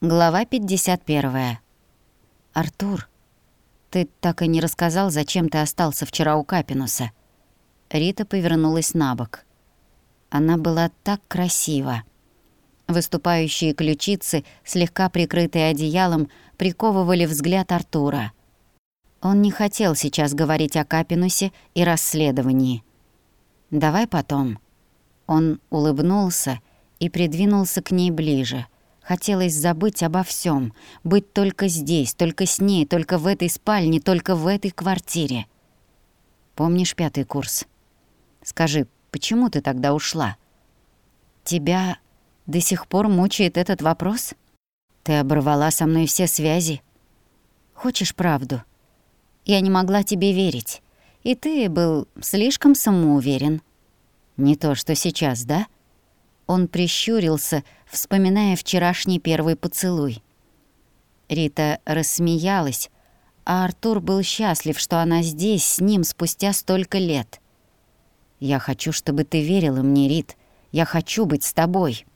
Глава 51. «Артур, ты так и не рассказал, зачем ты остался вчера у Капинуса?» Рита повернулась на бок. Она была так красива. Выступающие ключицы, слегка прикрытые одеялом, приковывали взгляд Артура. Он не хотел сейчас говорить о Капинусе и расследовании. «Давай потом». Он улыбнулся и придвинулся к ней ближе — Хотелось забыть обо всем, быть только здесь, только с ней, только в этой спальне, только в этой квартире. Помнишь пятый курс? Скажи, почему ты тогда ушла? Тебя до сих пор мучает этот вопрос? Ты оборвала со мной все связи. Хочешь правду? Я не могла тебе верить. И ты был слишком самоуверен. Не то, что сейчас, да? — он прищурился, вспоминая вчерашний первый поцелуй. Рита рассмеялась, а Артур был счастлив, что она здесь с ним спустя столько лет. «Я хочу, чтобы ты верила мне, Рит. Я хочу быть с тобой».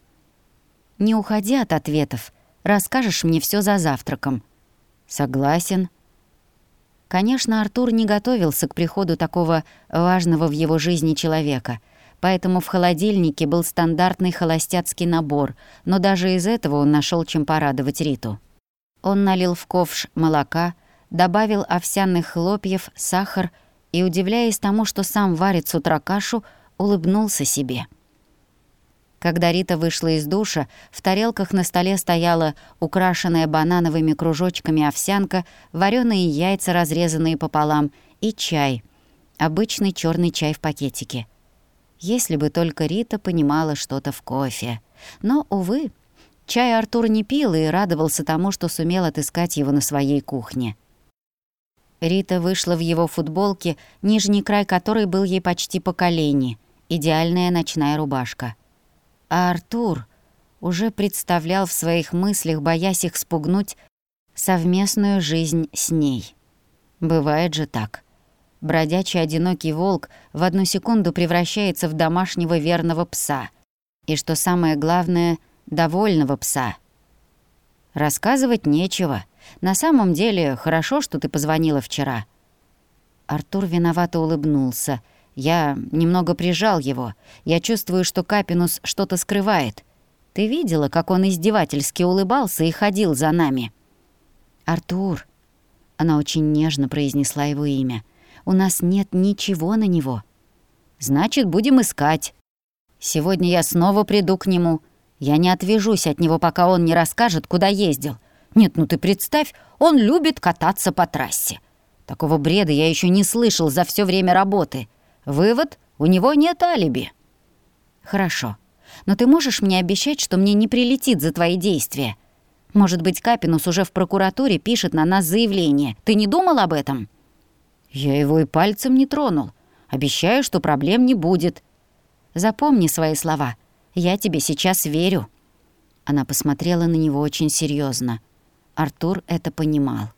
«Не уходи от ответов. Расскажешь мне все за завтраком». «Согласен». Конечно, Артур не готовился к приходу такого важного в его жизни человека — поэтому в холодильнике был стандартный холостяцкий набор, но даже из этого он нашел чем порадовать Риту. Он налил в ковш молока, добавил овсяных хлопьев, сахар и, удивляясь тому, что сам варит с утра кашу, улыбнулся себе. Когда Рита вышла из душа, в тарелках на столе стояла украшенная банановыми кружочками овсянка, вареные яйца, разрезанные пополам, и чай. Обычный черный чай в пакетике. Если бы только Рита понимала что-то в кофе. Но, увы, чай Артур не пил и радовался тому, что сумел отыскать его на своей кухне. Рита вышла в его футболке, нижний край которой был ей почти по колени, идеальная ночная рубашка. А Артур уже представлял в своих мыслях, боясь их спугнуть, совместную жизнь с ней. Бывает же так бродячий одинокий волк в одну секунду превращается в домашнего верного пса. И что самое главное, довольного пса. Рассказывать нечего. На самом деле, хорошо, что ты позвонила вчера. Артур виновато улыбнулся. Я немного прижал его. Я чувствую, что Капинус что-то скрывает. Ты видела, как он издевательски улыбался и ходил за нами? Артур. Она очень нежно произнесла его имя. У нас нет ничего на него. Значит, будем искать. Сегодня я снова приду к нему. Я не отвяжусь от него, пока он не расскажет, куда ездил. Нет, ну ты представь, он любит кататься по трассе. Такого бреда я еще не слышал за все время работы. Вывод — у него нет алиби. Хорошо. Но ты можешь мне обещать, что мне не прилетит за твои действия? Может быть, Капинус уже в прокуратуре пишет на нас заявление. Ты не думал об этом?» Я его и пальцем не тронул. Обещаю, что проблем не будет. Запомни свои слова. Я тебе сейчас верю». Она посмотрела на него очень серьезно. Артур это понимал.